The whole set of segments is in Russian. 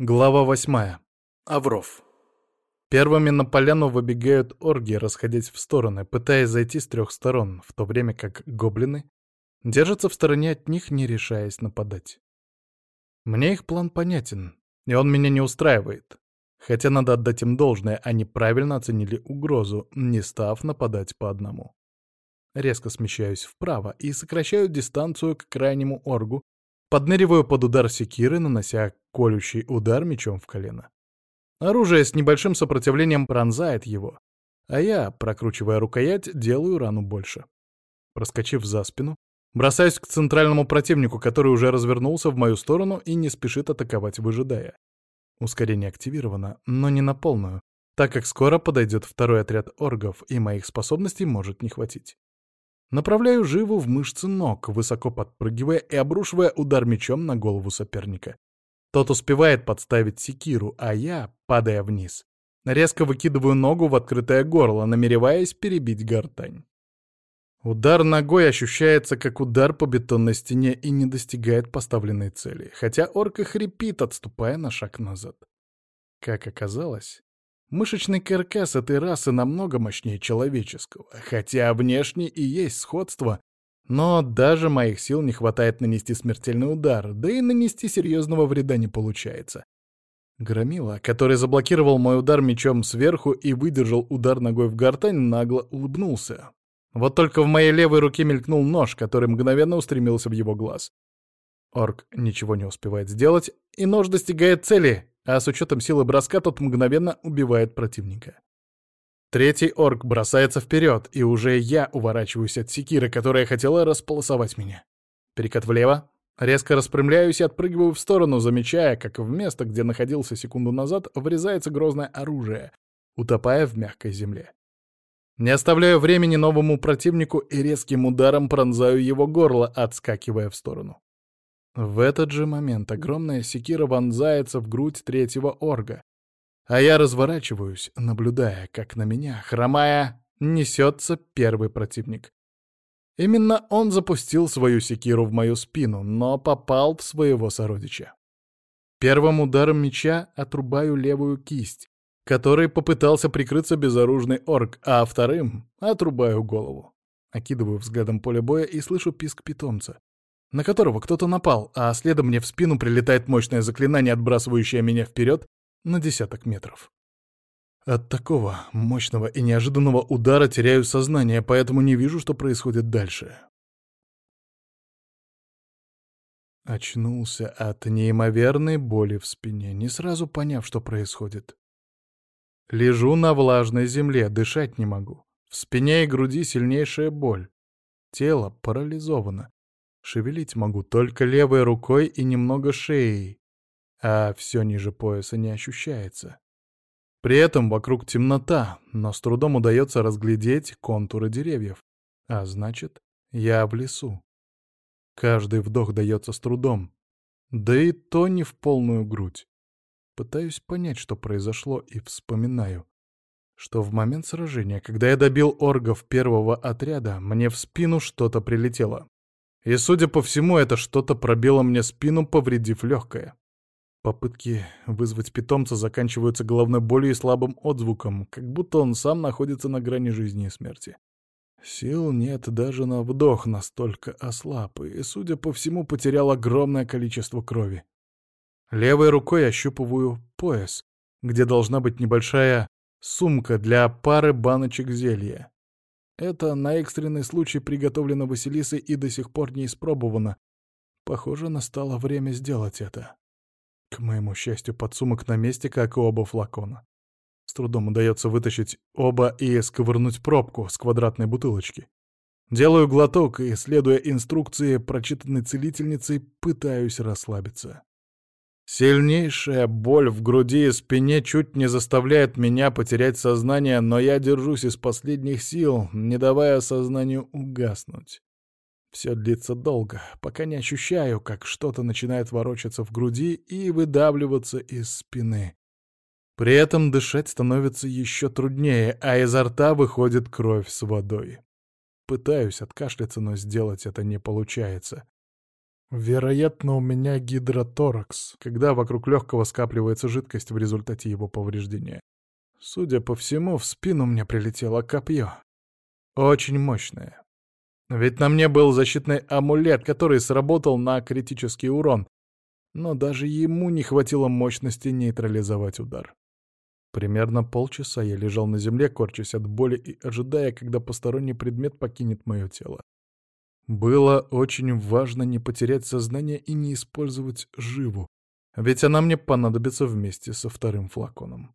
Глава восьмая. Авров. Первыми на поляну выбегают орги, расходясь в стороны, пытаясь зайти с трех сторон, в то время как гоблины держатся в стороне от них, не решаясь нападать. Мне их план понятен, и он меня не устраивает. Хотя надо отдать им должное, они правильно оценили угрозу, не став нападать по одному. Резко смещаюсь вправо и сокращаю дистанцию к крайнему оргу, Подныриваю под удар секиры, нанося колющий удар мечом в колено. Оружие с небольшим сопротивлением пронзает его, а я, прокручивая рукоять, делаю рану больше. Проскочив за спину, бросаюсь к центральному противнику, который уже развернулся в мою сторону и не спешит атаковать, выжидая. Ускорение активировано, но не на полную, так как скоро подойдет второй отряд оргов, и моих способностей может не хватить. Направляю живу в мышцы ног, высоко подпрыгивая и обрушивая удар мечом на голову соперника. Тот успевает подставить секиру, а я, падая вниз, резко выкидываю ногу в открытое горло, намереваясь перебить гортань. Удар ногой ощущается как удар по бетонной стене и не достигает поставленной цели, хотя орка хрипит, отступая на шаг назад. Как оказалось, Мышечный каркас этой расы намного мощнее человеческого, хотя внешне и есть сходство, но даже моих сил не хватает нанести смертельный удар, да и нанести серьезного вреда не получается. Громила, который заблокировал мой удар мечом сверху и выдержал удар ногой в гортань, нагло улыбнулся. Вот только в моей левой руке мелькнул нож, который мгновенно устремился в его глаз. Орк ничего не успевает сделать, и нож достигает цели, а с учетом силы броска тот мгновенно убивает противника. Третий орк бросается вперед, и уже я уворачиваюсь от секиры, которая хотела располосовать меня. Перекат влево, резко распрямляюсь и отпрыгиваю в сторону, замечая, как в место, где находился секунду назад, врезается грозное оружие, утопая в мягкой земле. Не оставляю времени новому противнику и резким ударом пронзаю его горло, отскакивая в сторону. В этот же момент огромная секира вонзается в грудь третьего орга, а я разворачиваюсь, наблюдая, как на меня, хромая, несется первый противник. Именно он запустил свою секиру в мою спину, но попал в своего сородича. Первым ударом меча отрубаю левую кисть, которой попытался прикрыться безоружный орк, а вторым отрубаю голову. Окидываю взглядом поле боя и слышу писк питомца на которого кто-то напал, а следом мне в спину прилетает мощное заклинание, отбрасывающее меня вперед на десяток метров. От такого мощного и неожиданного удара теряю сознание, поэтому не вижу, что происходит дальше. Очнулся от неимоверной боли в спине, не сразу поняв, что происходит. Лежу на влажной земле, дышать не могу. В спине и груди сильнейшая боль. Тело парализовано. Шевелить могу только левой рукой и немного шеей, а все ниже пояса не ощущается. При этом вокруг темнота, но с трудом удается разглядеть контуры деревьев. А значит, я в лесу. Каждый вдох дается с трудом. Да и то не в полную грудь. Пытаюсь понять, что произошло, и вспоминаю, что в момент сражения, когда я добил оргов первого отряда, мне в спину что-то прилетело. И, судя по всему, это что-то пробило мне спину, повредив легкое. Попытки вызвать питомца заканчиваются головной болью и слабым отзвуком, как будто он сам находится на грани жизни и смерти. Сил нет даже на вдох, настолько ослаб, и, судя по всему, потерял огромное количество крови. Левой рукой ощупываю пояс, где должна быть небольшая сумка для пары баночек зелья. Это на экстренный случай приготовлено Василисой и до сих пор не испробовано. Похоже, настало время сделать это. К моему счастью, подсумок на месте, как и оба флакона. С трудом удается вытащить оба и сковырнуть пробку с квадратной бутылочки. Делаю глоток и, следуя инструкции, прочитанной целительницей, пытаюсь расслабиться. Сильнейшая боль в груди и спине чуть не заставляет меня потерять сознание, но я держусь из последних сил, не давая сознанию угаснуть. Все длится долго, пока не ощущаю, как что-то начинает ворочаться в груди и выдавливаться из спины. При этом дышать становится еще труднее, а изо рта выходит кровь с водой. Пытаюсь откашляться, но сделать это не получается. Вероятно, у меня гидроторакс, когда вокруг легкого скапливается жидкость в результате его повреждения. Судя по всему, в спину мне прилетело копье. Очень мощное. Ведь на мне был защитный амулет, который сработал на критический урон, но даже ему не хватило мощности нейтрализовать удар. Примерно полчаса я лежал на земле, корчась от боли и ожидая, когда посторонний предмет покинет мое тело. Было очень важно не потерять сознание и не использовать живу, ведь она мне понадобится вместе со вторым флаконом.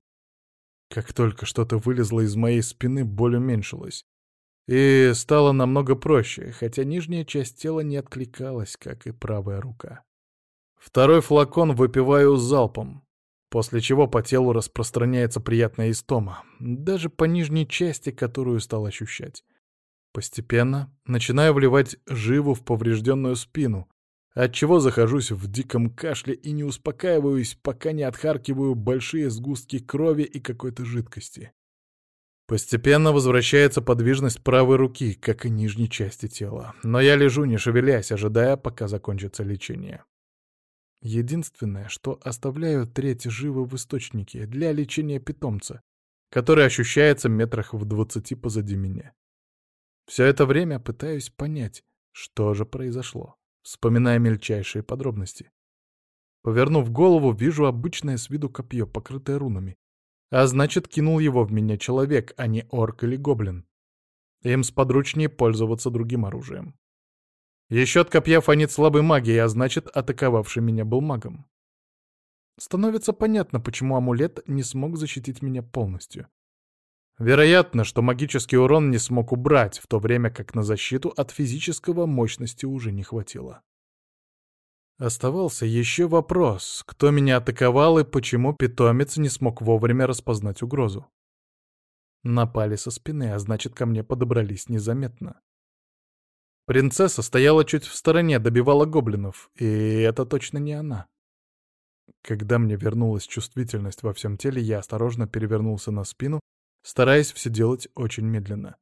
Как только что-то вылезло из моей спины, боль уменьшилась. И стало намного проще, хотя нижняя часть тела не откликалась, как и правая рука. Второй флакон выпиваю залпом, после чего по телу распространяется приятная истома, даже по нижней части, которую стал ощущать. Постепенно начинаю вливать живу в поврежденную спину, отчего захожусь в диком кашле и не успокаиваюсь, пока не отхаркиваю большие сгустки крови и какой-то жидкости. Постепенно возвращается подвижность правой руки, как и нижней части тела, но я лежу, не шевелясь, ожидая, пока закончится лечение. Единственное, что оставляю треть живы в источнике для лечения питомца, который ощущается метрах в двадцати позади меня. Все это время пытаюсь понять, что же произошло, вспоминая мельчайшие подробности. Повернув голову, вижу обычное с виду копье, покрытое рунами. А значит, кинул его в меня человек, а не орк или гоблин. Им сподручнее пользоваться другим оружием. Еще от копья фонит слабой магией, а значит, атаковавший меня был магом. Становится понятно, почему амулет не смог защитить меня полностью. Вероятно, что магический урон не смог убрать, в то время как на защиту от физического мощности уже не хватило. Оставался еще вопрос, кто меня атаковал и почему питомец не смог вовремя распознать угрозу. Напали со спины, а значит, ко мне подобрались незаметно. Принцесса стояла чуть в стороне, добивала гоблинов, и это точно не она. Когда мне вернулась чувствительность во всем теле, я осторожно перевернулся на спину стараясь все делать очень медленно.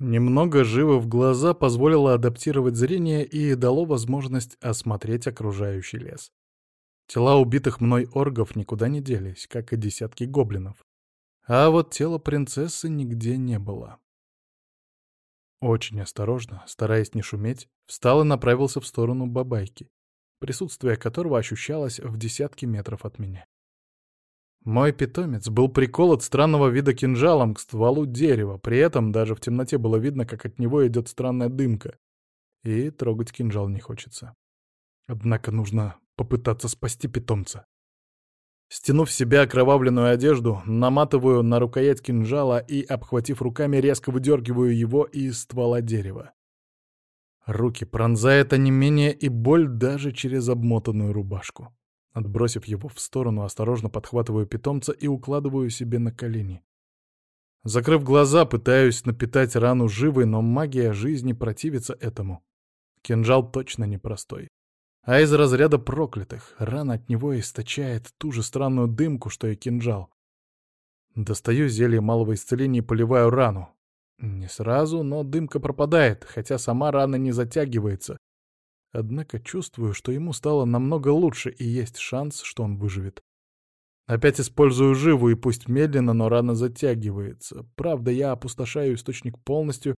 Немного живо в глаза позволило адаптировать зрение и дало возможность осмотреть окружающий лес. Тела убитых мной оргов никуда не делись, как и десятки гоблинов. А вот тела принцессы нигде не было. Очень осторожно, стараясь не шуметь, встал и направился в сторону бабайки, присутствие которого ощущалось в десятки метров от меня. Мой питомец был приколот странного вида кинжалом к стволу дерева, при этом даже в темноте было видно, как от него идет странная дымка. И трогать кинжал не хочется. Однако нужно попытаться спасти питомца. Стянув себя окровавленную одежду, наматываю на рукоять кинжала и, обхватив руками, резко выдергиваю его из ствола дерева. Руки пронзает онемение и боль даже через обмотанную рубашку. Отбросив его в сторону, осторожно подхватываю питомца и укладываю себе на колени. Закрыв глаза, пытаюсь напитать рану живой, но магия жизни противится этому. Кинжал точно непростой. А из разряда проклятых рана от него источает ту же странную дымку, что и кинжал. Достаю зелье малого исцеления и поливаю рану. Не сразу, но дымка пропадает, хотя сама рана не затягивается, Однако чувствую, что ему стало намного лучше и есть шанс, что он выживет. Опять использую живу, и пусть медленно, но рано затягивается. Правда, я опустошаю источник полностью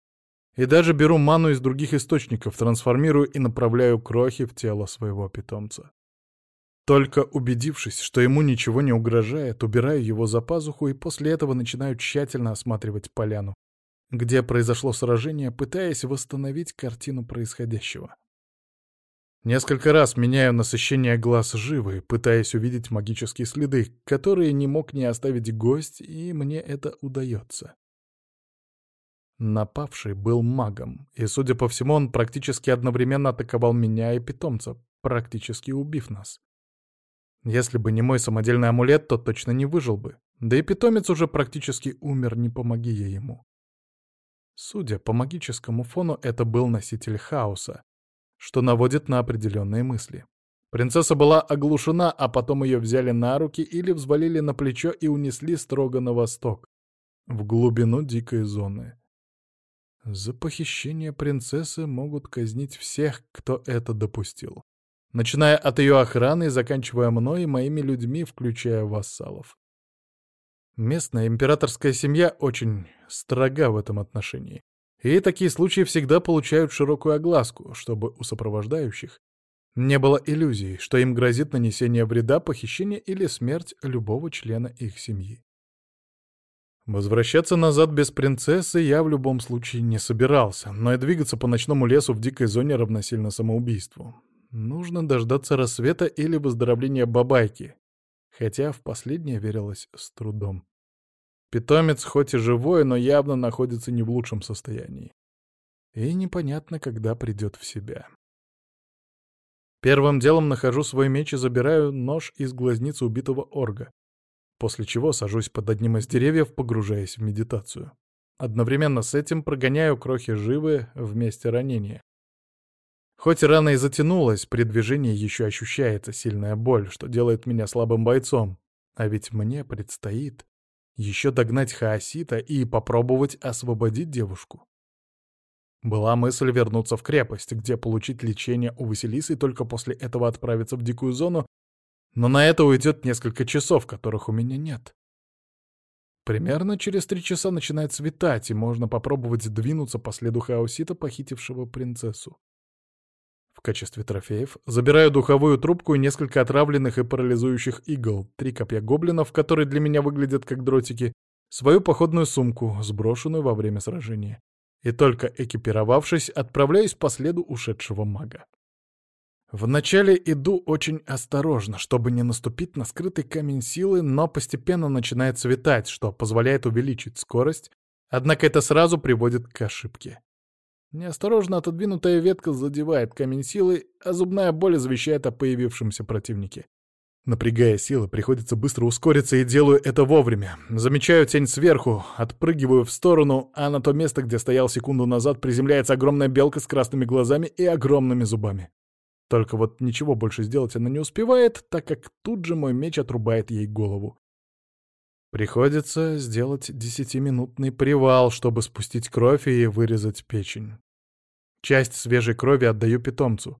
и даже беру ману из других источников, трансформирую и направляю крохи в тело своего питомца. Только убедившись, что ему ничего не угрожает, убираю его за пазуху и после этого начинаю тщательно осматривать поляну, где произошло сражение, пытаясь восстановить картину происходящего. Несколько раз меняю насыщение глаз живы, пытаясь увидеть магические следы, которые не мог не оставить гость, и мне это удается. Напавший был магом, и, судя по всему, он практически одновременно атаковал меня и питомца, практически убив нас. Если бы не мой самодельный амулет, то точно не выжил бы. Да и питомец уже практически умер, не помоги я ему. Судя по магическому фону, это был носитель хаоса, что наводит на определенные мысли. Принцесса была оглушена, а потом ее взяли на руки или взвалили на плечо и унесли строго на восток, в глубину дикой зоны. За похищение принцессы могут казнить всех, кто это допустил. Начиная от ее охраны и заканчивая мной и моими людьми, включая вассалов. Местная императорская семья очень строга в этом отношении. И такие случаи всегда получают широкую огласку, чтобы у сопровождающих не было иллюзий, что им грозит нанесение вреда, похищение или смерть любого члена их семьи. Возвращаться назад без принцессы я в любом случае не собирался, но и двигаться по ночному лесу в дикой зоне равносильно самоубийству. Нужно дождаться рассвета или выздоровления бабайки, хотя в последнее верилось с трудом. Питомец хоть и живой, но явно находится не в лучшем состоянии. И непонятно, когда придет в себя. Первым делом нахожу свой меч и забираю нож из глазницы убитого орга после чего сажусь под одним из деревьев, погружаясь в медитацию. Одновременно с этим прогоняю крохи живы в месте ранения. Хоть рана и затянулась, при движении еще ощущается сильная боль, что делает меня слабым бойцом. А ведь мне предстоит еще догнать Хаосита и попробовать освободить девушку. Была мысль вернуться в крепость, где получить лечение у Василисы и только после этого отправиться в дикую зону но на это уйдет несколько часов, которых у меня нет. Примерно через три часа начинает светать, и можно попробовать двинуться по следу Хаосита, похитившего принцессу. Качестве трофеев забираю духовую трубку и несколько отравленных и парализующих игл, три копья гоблинов, которые для меня выглядят как дротики, свою походную сумку, сброшенную во время сражения. И только экипировавшись, отправляюсь по следу ушедшего мага. Вначале иду очень осторожно, чтобы не наступить на скрытый камень силы, но постепенно начинает светать, что позволяет увеличить скорость, однако это сразу приводит к ошибке. Неосторожно отодвинутая ветка задевает камень силы, а зубная боль извещает о появившемся противнике. Напрягая силы, приходится быстро ускориться и делаю это вовремя. Замечаю тень сверху, отпрыгиваю в сторону, а на то место, где стоял секунду назад, приземляется огромная белка с красными глазами и огромными зубами. Только вот ничего больше сделать она не успевает, так как тут же мой меч отрубает ей голову. Приходится сделать десятиминутный привал, чтобы спустить кровь и вырезать печень. Часть свежей крови отдаю питомцу.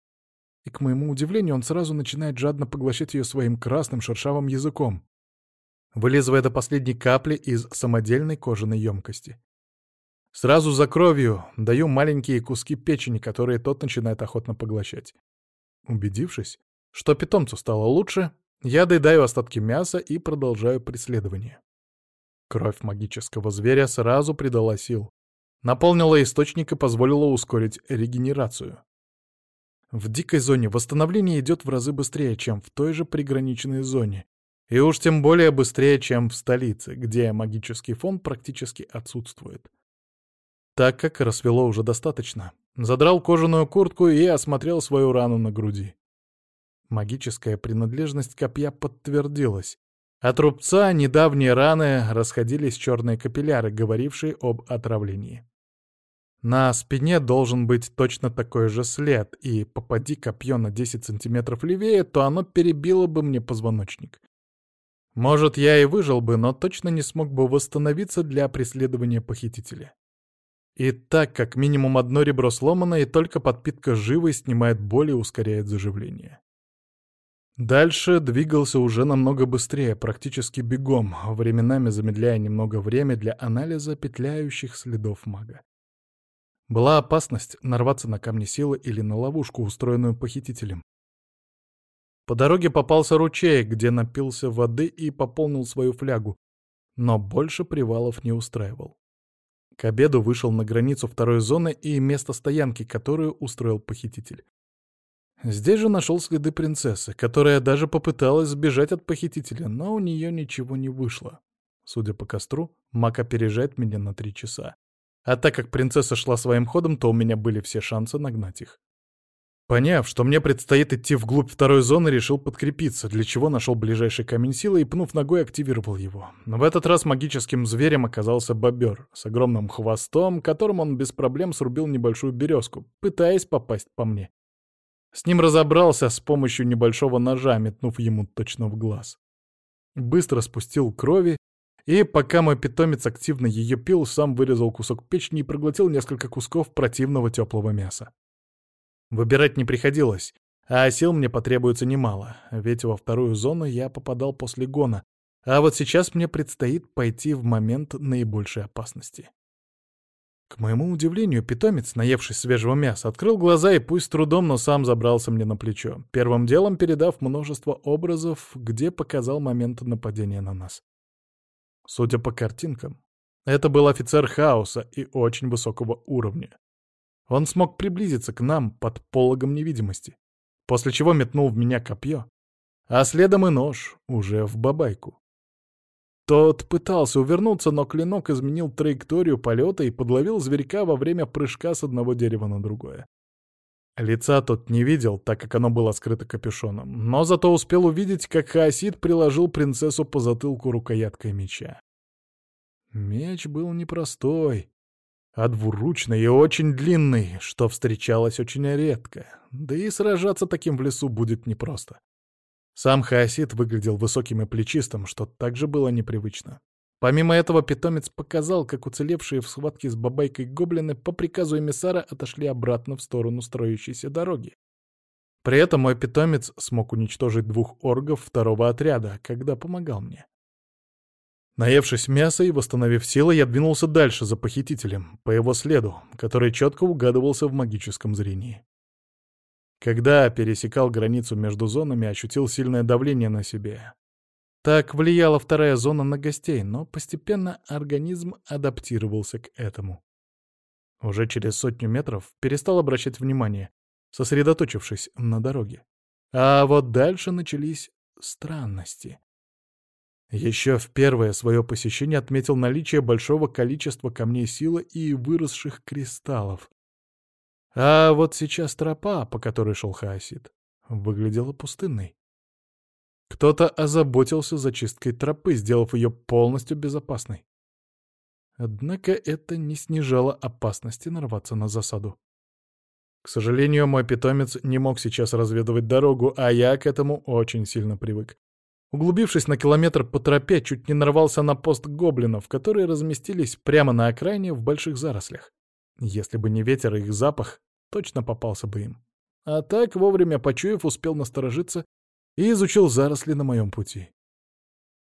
И, к моему удивлению, он сразу начинает жадно поглощать ее своим красным шершавым языком, вылизывая до последней капли из самодельной кожаной емкости. Сразу за кровью даю маленькие куски печени, которые тот начинает охотно поглощать. Убедившись, что питомцу стало лучше, я доедаю остатки мяса и продолжаю преследование. Кровь магического зверя сразу придала сил. Наполнила источник и позволила ускорить регенерацию. В дикой зоне восстановление идет в разы быстрее, чем в той же приграничной зоне. И уж тем более быстрее, чем в столице, где магический фон практически отсутствует. Так как рассвело уже достаточно, Задрал кожаную куртку и осмотрел свою рану на груди. Магическая принадлежность копья подтвердилась. От рубца недавние раны расходились черные капилляры, говорившие об отравлении. На спине должен быть точно такой же след, и попади копье на 10 сантиметров левее, то оно перебило бы мне позвоночник. Может, я и выжил бы, но точно не смог бы восстановиться для преследования похитителя. И так как минимум одно ребро сломано, и только подпитка живой снимает боль и ускоряет заживление. Дальше двигался уже намного быстрее, практически бегом, временами замедляя немного время для анализа петляющих следов мага. Была опасность нарваться на камни силы или на ловушку, устроенную похитителем. По дороге попался ручей, где напился воды и пополнил свою флягу, но больше привалов не устраивал. К обеду вышел на границу второй зоны и место стоянки, которую устроил похититель. Здесь же нашел следы принцессы, которая даже попыталась сбежать от похитителя, но у нее ничего не вышло. Судя по костру, маг опережает меня на три часа. А так как принцесса шла своим ходом, то у меня были все шансы нагнать их. Поняв, что мне предстоит идти вглубь второй зоны, решил подкрепиться, для чего нашел ближайший камень силы и, пнув ногой, активировал его. Но в этот раз магическим зверем оказался бобер с огромным хвостом, которым он без проблем срубил небольшую березку, пытаясь попасть по мне. С ним разобрался с помощью небольшого ножа, метнув ему точно в глаз. Быстро спустил крови И пока мой питомец активно ее пил, сам вырезал кусок печени и проглотил несколько кусков противного теплого мяса. Выбирать не приходилось, а сил мне потребуется немало, ведь во вторую зону я попадал после гона, а вот сейчас мне предстоит пойти в момент наибольшей опасности. К моему удивлению, питомец, наевшись свежего мяса, открыл глаза и пусть с трудом, но сам забрался мне на плечо, первым делом передав множество образов, где показал момент нападения на нас. Судя по картинкам, это был офицер хаоса и очень высокого уровня. Он смог приблизиться к нам под пологом невидимости, после чего метнул в меня копье, а следом и нож уже в бабайку. Тот пытался увернуться, но клинок изменил траекторию полета и подловил зверька во время прыжка с одного дерева на другое. Лица тот не видел, так как оно было скрыто капюшоном, но зато успел увидеть, как Хаосид приложил принцессу по затылку рукояткой меча. Меч был непростой, а двуручный и очень длинный, что встречалось очень редко, да и сражаться таким в лесу будет непросто. Сам Хаосид выглядел высоким и плечистым, что также было непривычно. Помимо этого, питомец показал, как уцелевшие в схватке с бабайкой гоблины по приказу эмиссара отошли обратно в сторону строящейся дороги. При этом мой питомец смог уничтожить двух оргов второго отряда, когда помогал мне. Наевшись мяса и восстановив силы, я двинулся дальше за похитителем, по его следу, который четко угадывался в магическом зрении. Когда пересекал границу между зонами, ощутил сильное давление на себе. Так влияла вторая зона на гостей, но постепенно организм адаптировался к этому. Уже через сотню метров перестал обращать внимание, сосредоточившись на дороге. А вот дальше начались странности. Еще в первое свое посещение отметил наличие большого количества камней силы и выросших кристаллов, а вот сейчас тропа, по которой шел Хаосид, выглядела пустынной. Кто-то озаботился зачисткой тропы, сделав ее полностью безопасной. Однако это не снижало опасности нарваться на засаду. К сожалению, мой питомец не мог сейчас разведывать дорогу, а я к этому очень сильно привык. Углубившись на километр по тропе, чуть не нарвался на пост гоблинов, которые разместились прямо на окраине в больших зарослях. Если бы не ветер и их запах, точно попался бы им. А так, вовремя почуяв, успел насторожиться и изучил заросли на моем пути.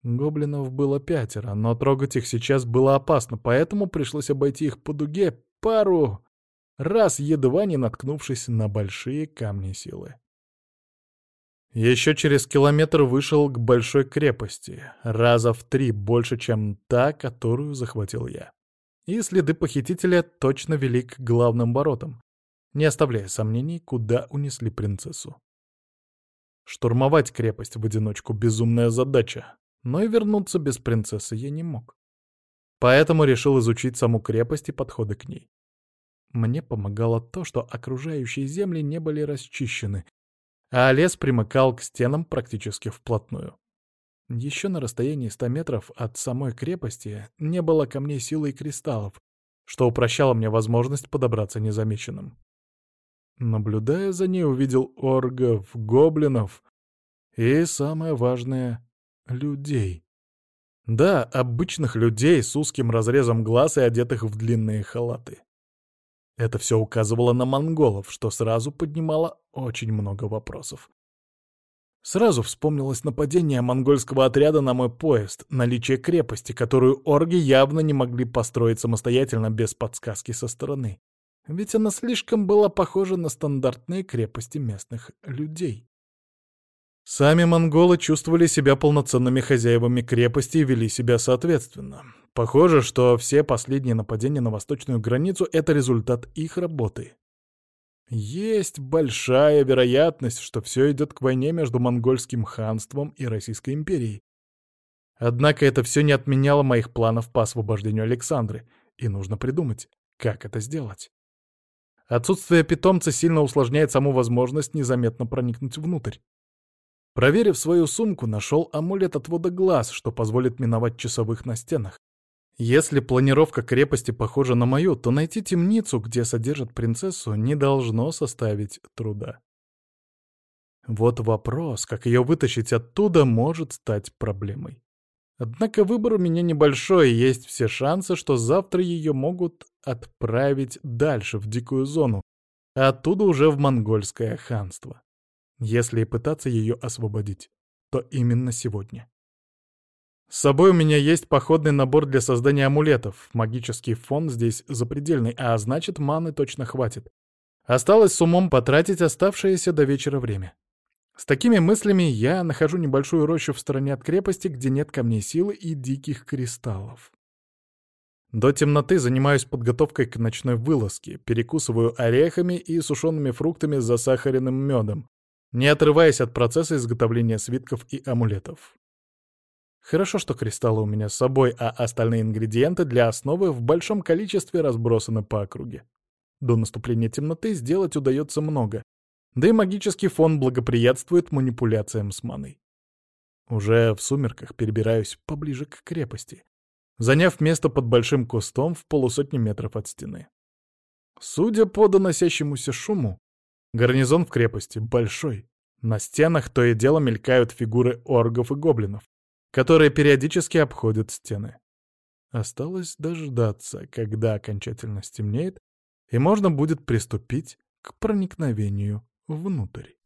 Гоблинов было пятеро, но трогать их сейчас было опасно, поэтому пришлось обойти их по дуге пару раз, едва не наткнувшись на большие камни силы. Еще через километр вышел к большой крепости, раза в три больше, чем та, которую захватил я и следы похитителя точно вели к главным воротам, не оставляя сомнений, куда унесли принцессу. Штурмовать крепость в одиночку — безумная задача, но и вернуться без принцессы я не мог. Поэтому решил изучить саму крепость и подходы к ней. Мне помогало то, что окружающие земли не были расчищены, а лес примыкал к стенам практически вплотную. Еще на расстоянии 100 метров от самой крепости не было камней силы и кристаллов, что упрощало мне возможность подобраться незамеченным. Наблюдая за ней, увидел оргов, гоблинов и, самое важное, людей. Да, обычных людей с узким разрезом глаз и одетых в длинные халаты. Это все указывало на монголов, что сразу поднимало очень много вопросов. Сразу вспомнилось нападение монгольского отряда на мой поезд, наличие крепости, которую орги явно не могли построить самостоятельно без подсказки со стороны. Ведь она слишком была похожа на стандартные крепости местных людей. Сами монголы чувствовали себя полноценными хозяевами крепости и вели себя соответственно. Похоже, что все последние нападения на восточную границу — это результат их работы. Есть большая вероятность, что все идет к войне между монгольским ханством и Российской империей. Однако это все не отменяло моих планов по освобождению Александры, и нужно придумать, как это сделать. Отсутствие питомца сильно усложняет саму возможность незаметно проникнуть внутрь. Проверив свою сумку, нашел амулет отвода глаз, что позволит миновать часовых на стенах. Если планировка крепости похожа на мою, то найти темницу, где содержат принцессу, не должно составить труда. Вот вопрос, как ее вытащить оттуда, может стать проблемой. Однако выбор у меня небольшой, есть все шансы, что завтра ее могут отправить дальше, в дикую зону, а оттуда уже в монгольское ханство. Если и пытаться ее освободить, то именно сегодня. С собой у меня есть походный набор для создания амулетов. Магический фон здесь запредельный, а значит, маны точно хватит. Осталось с умом потратить оставшееся до вечера время. С такими мыслями я нахожу небольшую рощу в стороне от крепости, где нет камней силы и диких кристаллов. До темноты занимаюсь подготовкой к ночной вылазке, перекусываю орехами и сушеными фруктами с засахаренным медом, не отрываясь от процесса изготовления свитков и амулетов. Хорошо, что кристаллы у меня с собой, а остальные ингредиенты для основы в большом количестве разбросаны по округе. До наступления темноты сделать удается много, да и магический фон благоприятствует манипуляциям с маной. Уже в сумерках перебираюсь поближе к крепости, заняв место под большим кустом в полусотни метров от стены. Судя по доносящемуся шуму, гарнизон в крепости большой. На стенах то и дело мелькают фигуры оргов и гоблинов, которые периодически обходят стены. Осталось дождаться, когда окончательно стемнеет, и можно будет приступить к проникновению внутрь.